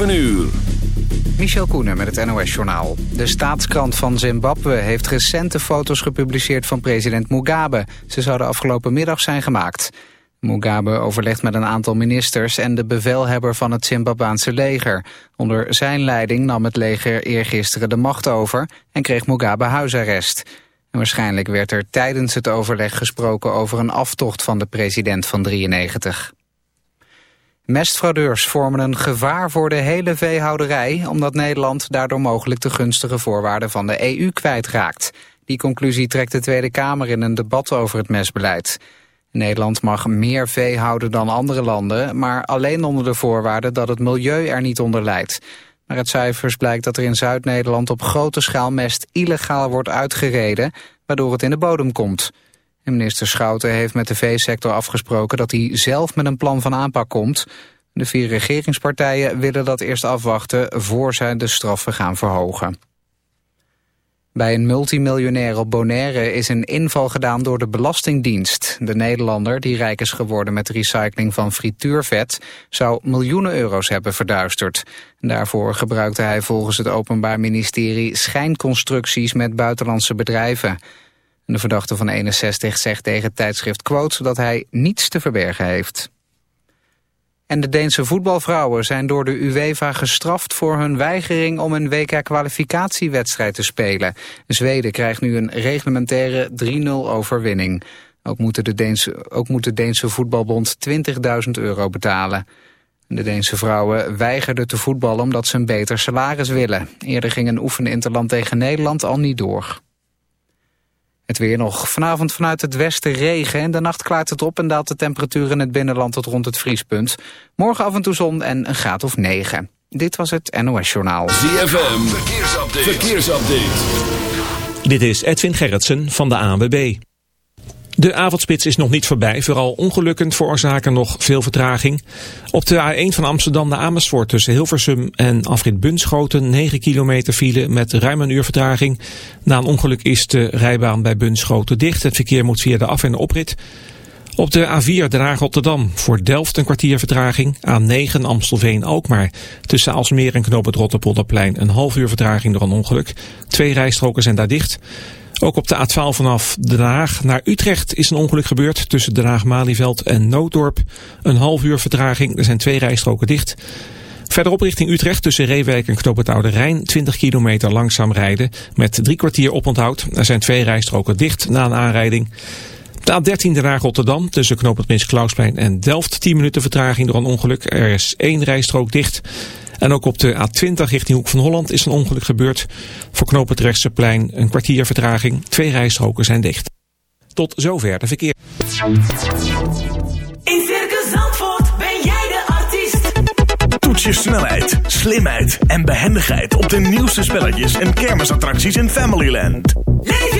7 uur. Michel Koenen met het NOS-journaal. De staatskrant van Zimbabwe heeft recente foto's gepubliceerd van president Mugabe. Ze zouden afgelopen middag zijn gemaakt. Mugabe overlegt met een aantal ministers en de bevelhebber van het Zimbabwaanse leger. Onder zijn leiding nam het leger eergisteren de macht over en kreeg Mugabe huisarrest. En waarschijnlijk werd er tijdens het overleg gesproken over een aftocht van de president van 93. Mestfraudeurs vormen een gevaar voor de hele veehouderij... omdat Nederland daardoor mogelijk de gunstige voorwaarden van de EU kwijtraakt. Die conclusie trekt de Tweede Kamer in een debat over het mestbeleid. Nederland mag meer vee houden dan andere landen... maar alleen onder de voorwaarde dat het milieu er niet onder leidt. Maar uit cijfers blijkt dat er in Zuid-Nederland op grote schaal mest illegaal wordt uitgereden... waardoor het in de bodem komt... Minister Schouten heeft met de veesector afgesproken dat hij zelf met een plan van aanpak komt. De vier regeringspartijen willen dat eerst afwachten voor zij de straffen gaan verhogen. Bij een multimiljonair op Bonaire is een inval gedaan door de Belastingdienst. De Nederlander, die rijk is geworden met de recycling van frituurvet... zou miljoenen euro's hebben verduisterd. Daarvoor gebruikte hij volgens het Openbaar Ministerie... schijnconstructies met buitenlandse bedrijven. De verdachte van 61 zegt tegen tijdschrift Quote dat hij niets te verbergen heeft. En de Deense voetbalvrouwen zijn door de UEFA gestraft voor hun weigering om een WK-kwalificatiewedstrijd te spelen. Zweden krijgt nu een reglementaire 3-0 overwinning. Ook moet, de Deense, ook moet de Deense voetbalbond 20.000 euro betalen. De Deense vrouwen weigerden te voetballen omdat ze een beter salaris willen. Eerder ging een oefeninterland tegen Nederland al niet door. Het weer nog. Vanavond vanuit het westen regen. In de nacht klaart het op en daalt de temperatuur in het binnenland tot rond het vriespunt. Morgen af en toe zon en een graad of 9. Dit was het NOS Journaal. ZFM, verkeersupdate. verkeersupdate. Dit is Edwin Gerritsen van de ANWB. De avondspits is nog niet voorbij. Vooral ongelukken veroorzaken nog veel vertraging. Op de A1 van Amsterdam naar Amersfoort tussen Hilversum en Afrit Bunschoten 9 kilometer file met ruim een uur vertraging. Na een ongeluk is de rijbaan bij Bunschoten dicht. Het verkeer moet via de af- en oprit. Op de A4 Draag Rotterdam voor Delft een kwartier vertraging. A9 Amstelveen ook maar. Tussen Alsmeer en Knoop het Rotterpolderplein een half uur vertraging door een ongeluk. Twee rijstroken zijn daar dicht. Ook op de A12 vanaf Den Haag naar Utrecht is een ongeluk gebeurd tussen Den Haag-Malieveld en Nooddorp. Een half uur vertraging, er zijn twee rijstroken dicht. Verderop richting Utrecht tussen Reewijk en Knoop het Oude Rijn 20 kilometer langzaam rijden met drie kwartier oponthoud. Er zijn twee rijstroken dicht na een aanrijding. De A13 Den Haag Rotterdam tussen Knoop het Prins Klausplein en Delft 10 minuten vertraging door een ongeluk. Er is één rijstrook dicht. En ook op de A20 richting Hoek van Holland is een ongeluk gebeurd. Voor knoop het Rechtseplein een kwartier vertraging. Twee rijstroken zijn dicht. Tot zover de verkeer. In Circus Zandvoort ben jij de artiest. Toets je snelheid, slimheid en behendigheid op de nieuwste spelletjes en kermisattracties in Familyland. Leef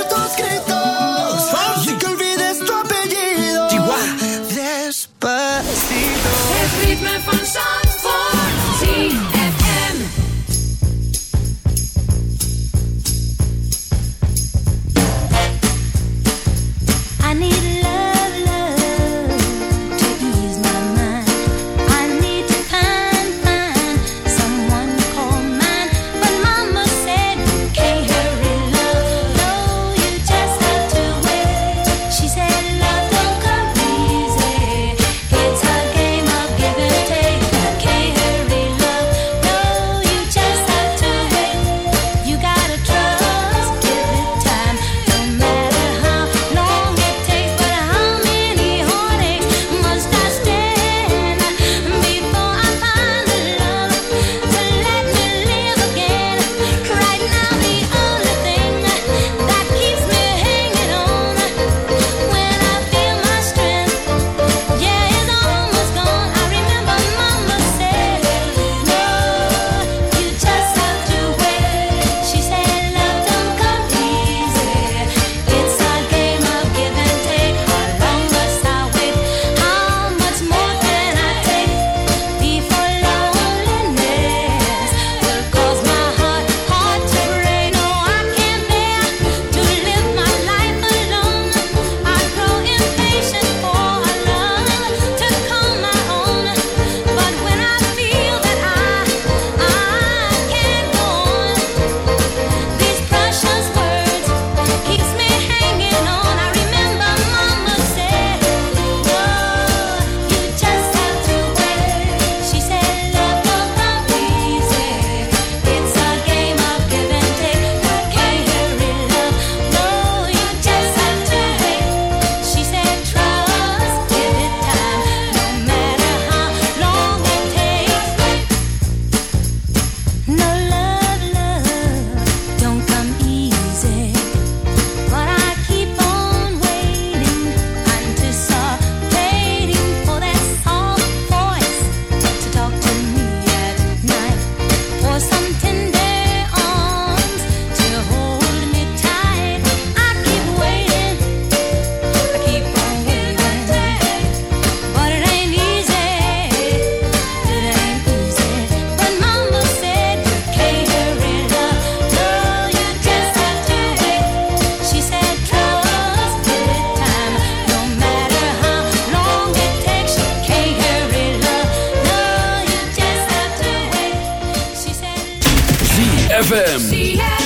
ZFM.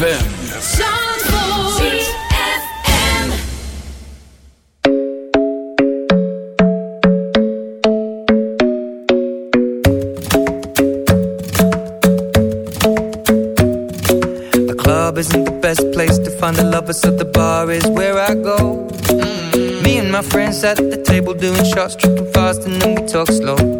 ZFM. The club isn't the best place to find the lovers so the bar is where I go. Mm. Me and my friends at the table doing shots, tripping fast and then we talk slow.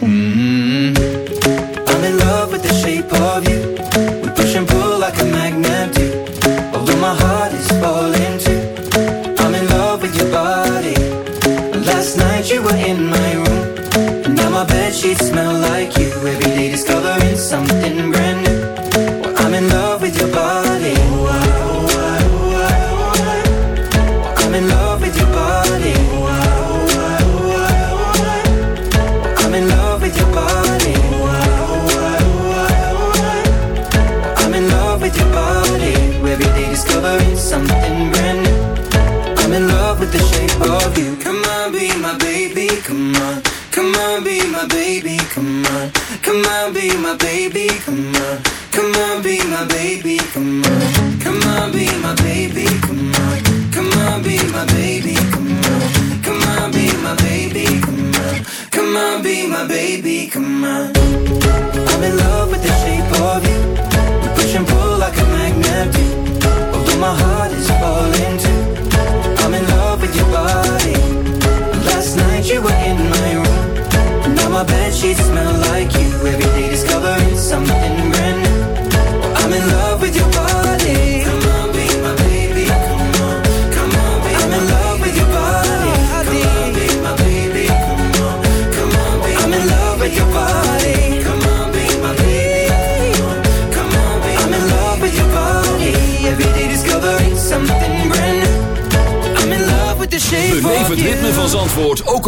Hmm.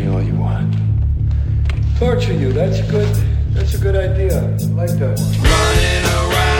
Me all you want. Torture you, that's a good, that's a good idea. I like that one. Running around,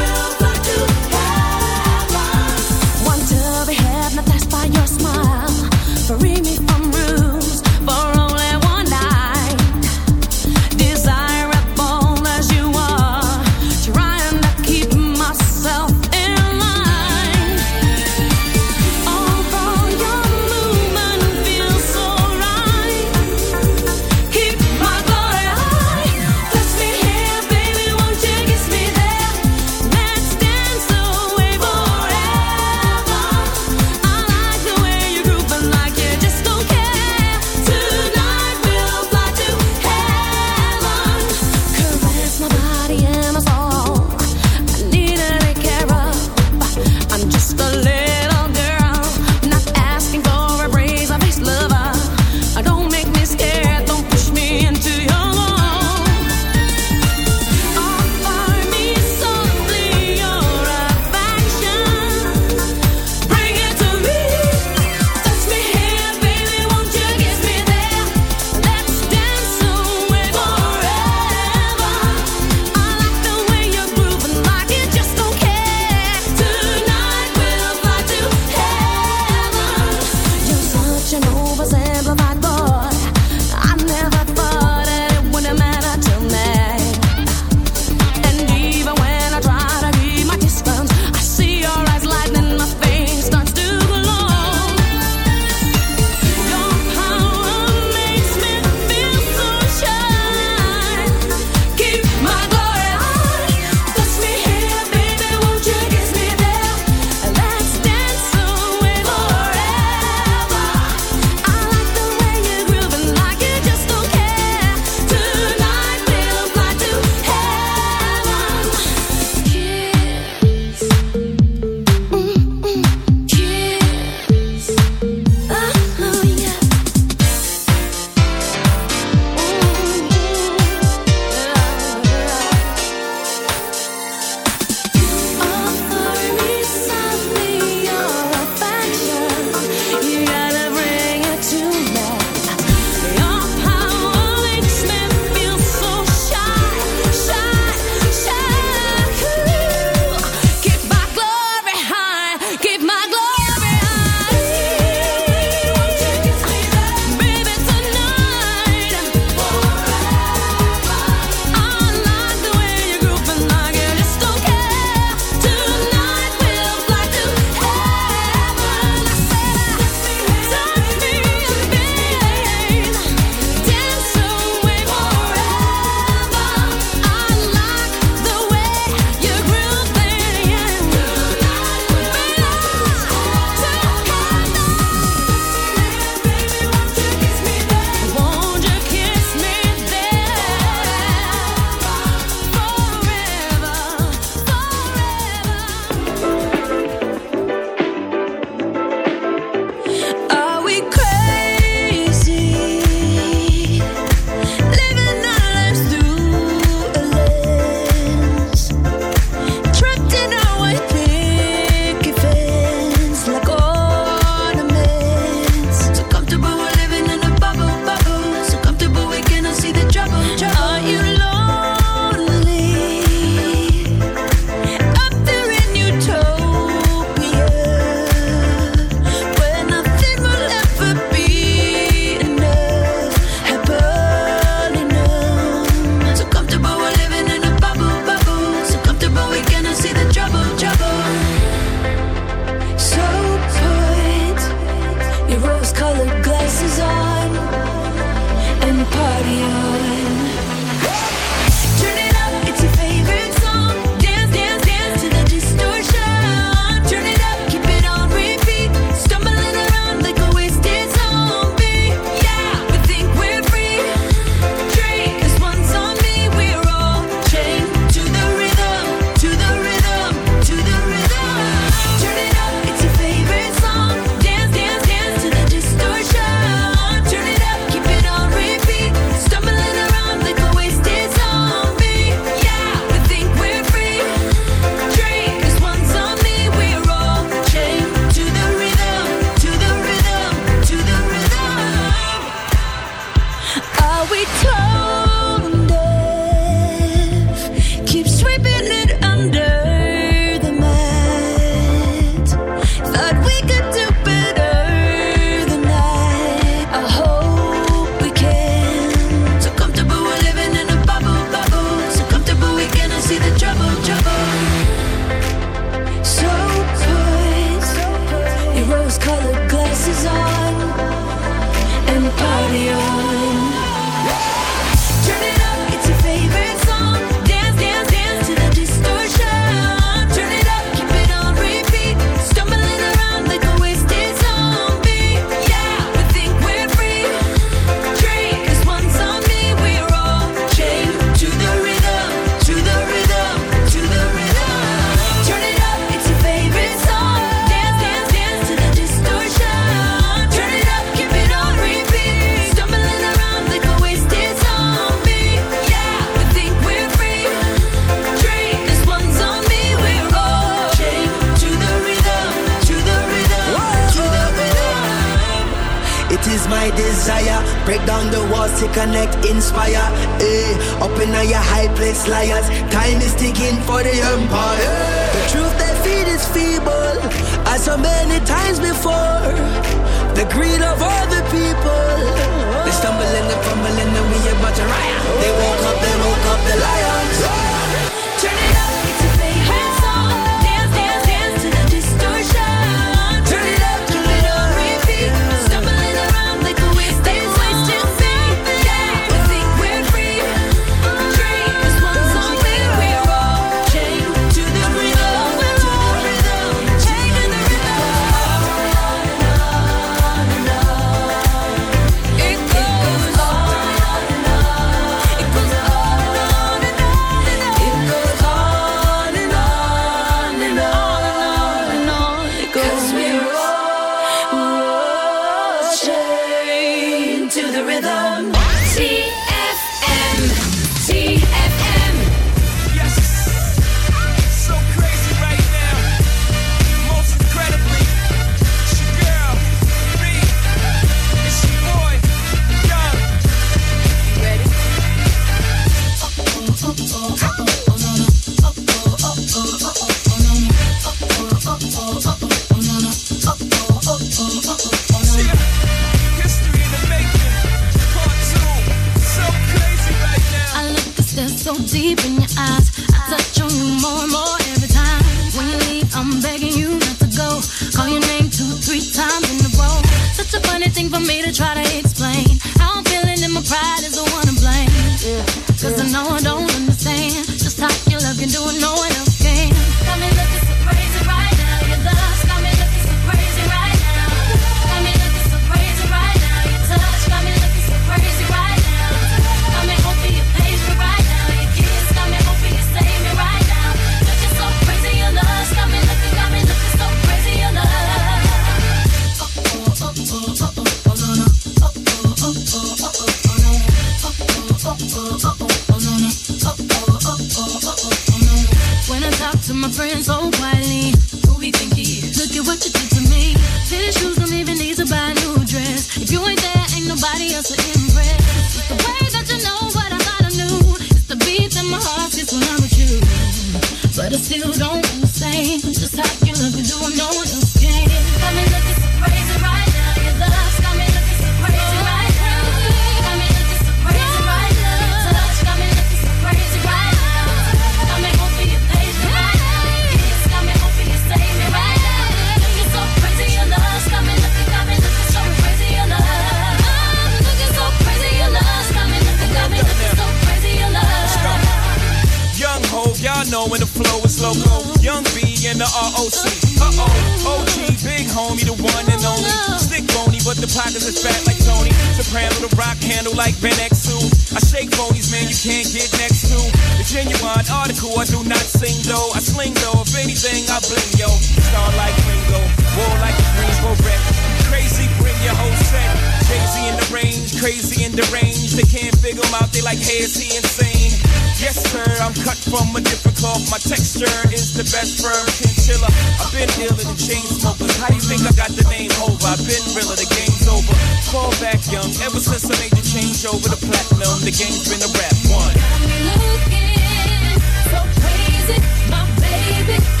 loco, young B and the ROC. Uh oh, OG, big homie, the one and only. Stick bony, but the pockets is fat like Tony. Soprano, the rock handle like Ben X2. I shake bones, man, you can't get next to. The genuine article, I do not sing though. I sling though, if anything, I bling yo. Star like Ringo, war like a Greensboro wreck. Crazy, bring your whole set. Crazy in the range, crazy in the range. They can't figure them out, they like, hey, is he insane? Yes, sir, I'm cut from a different cloth. My texture is the best firm chiller. I've been dealing the chain smokers. How you think I got the name over? I've been realer, the game's over. Fall back young, ever since I made the change over the platinum, the game's been a rap one. Got me looking so crazy, my baby.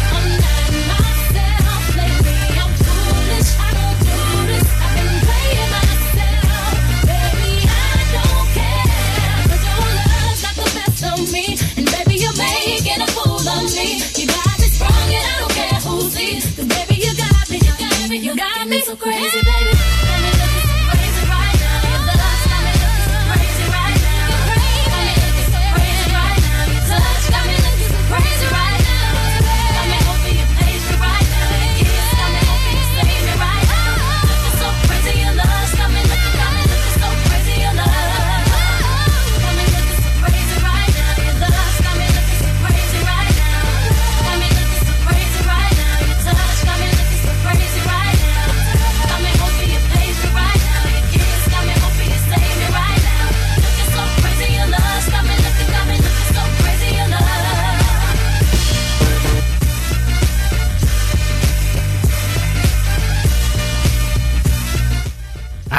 me so crazy.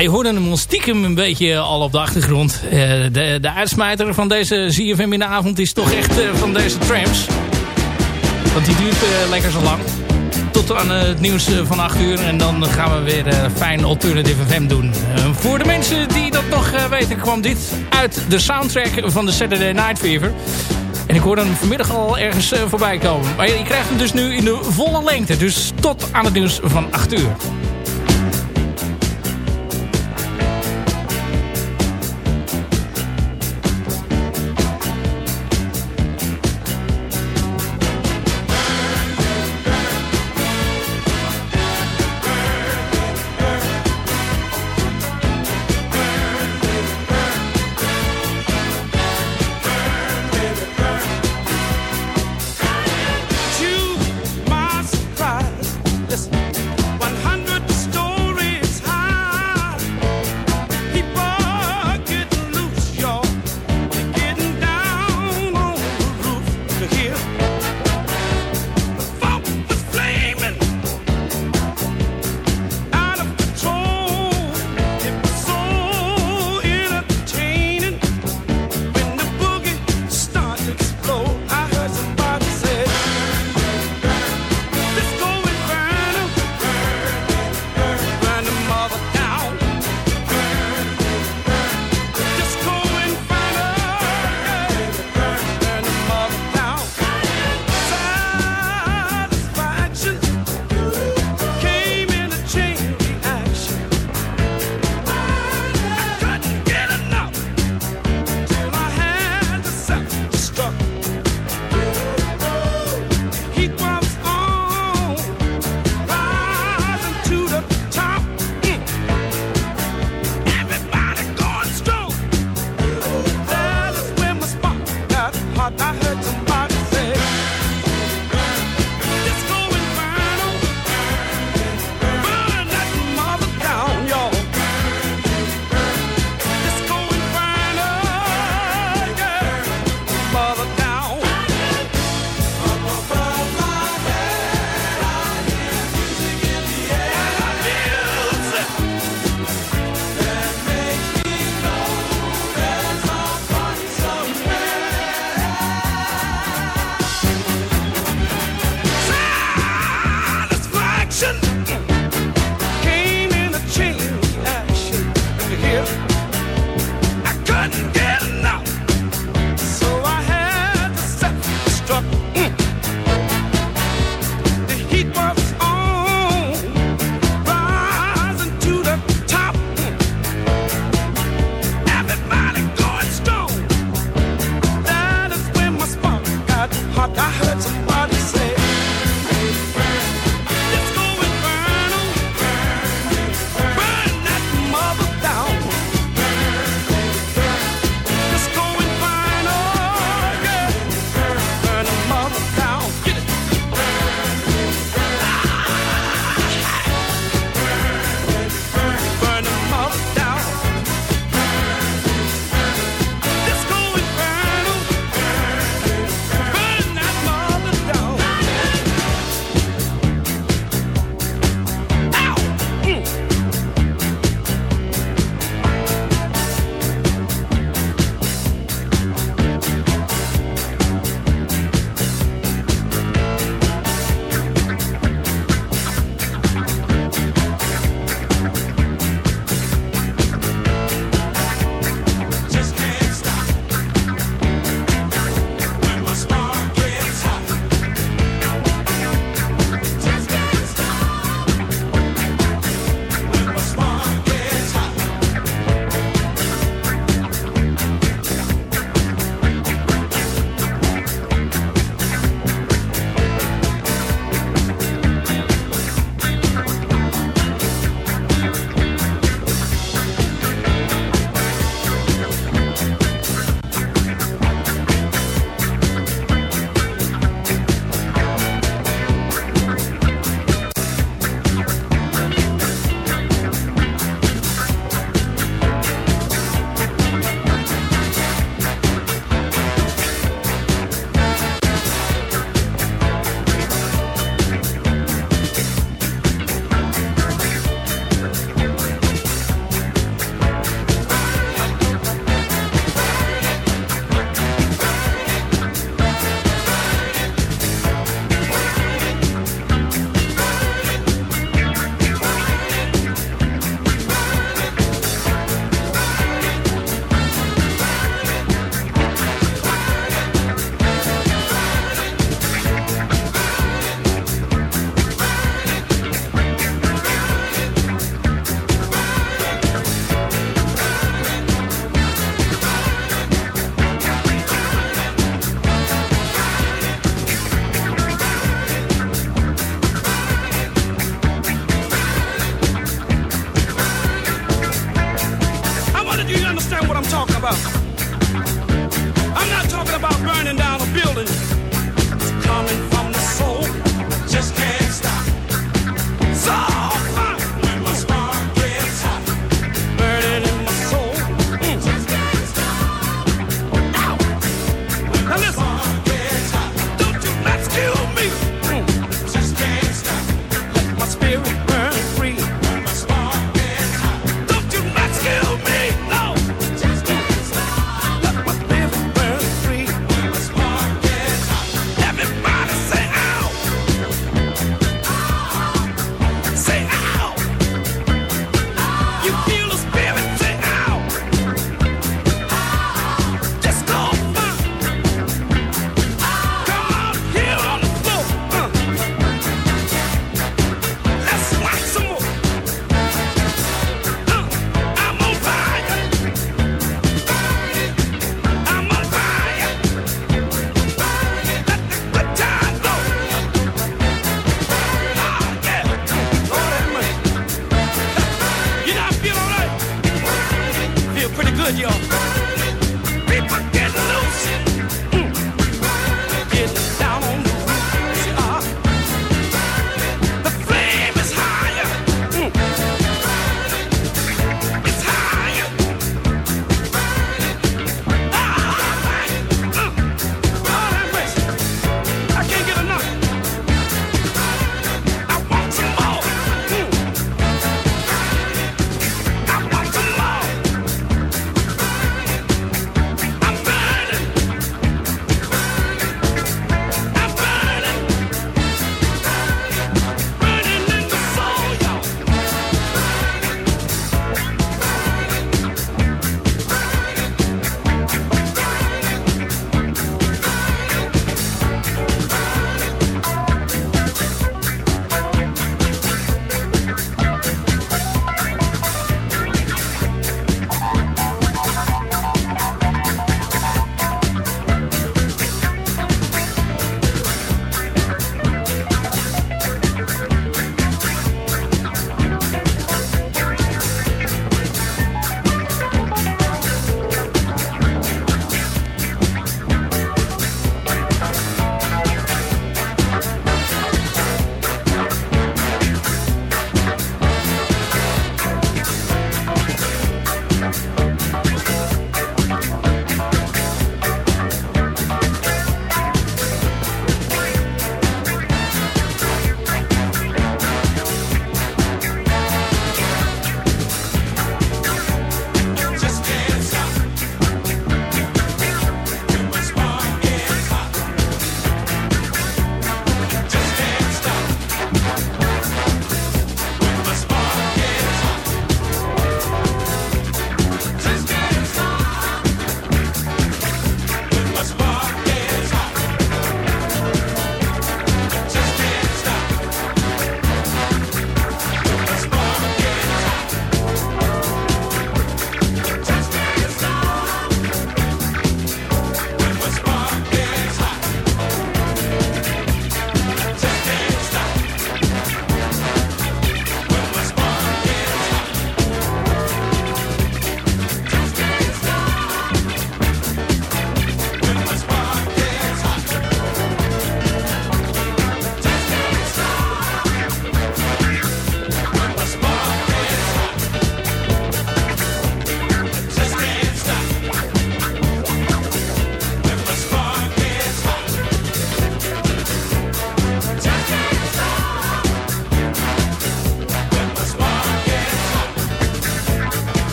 Je hoorde hem stiekem een beetje al op de achtergrond. Eh, de, de uitsmijter van deze ZFM in de avond is toch echt eh, van deze trams. Want die duurt eh, lekker zo lang. Tot aan het nieuws van 8 uur. En dan gaan we weer fijn alternative FM doen. voor de mensen die dat nog weten kwam dit uit de soundtrack van de Saturday Night Fever. En ik hoorde hem vanmiddag al ergens voorbij komen. Maar je krijgt hem dus nu in de volle lengte. Dus tot aan het nieuws van 8 uur.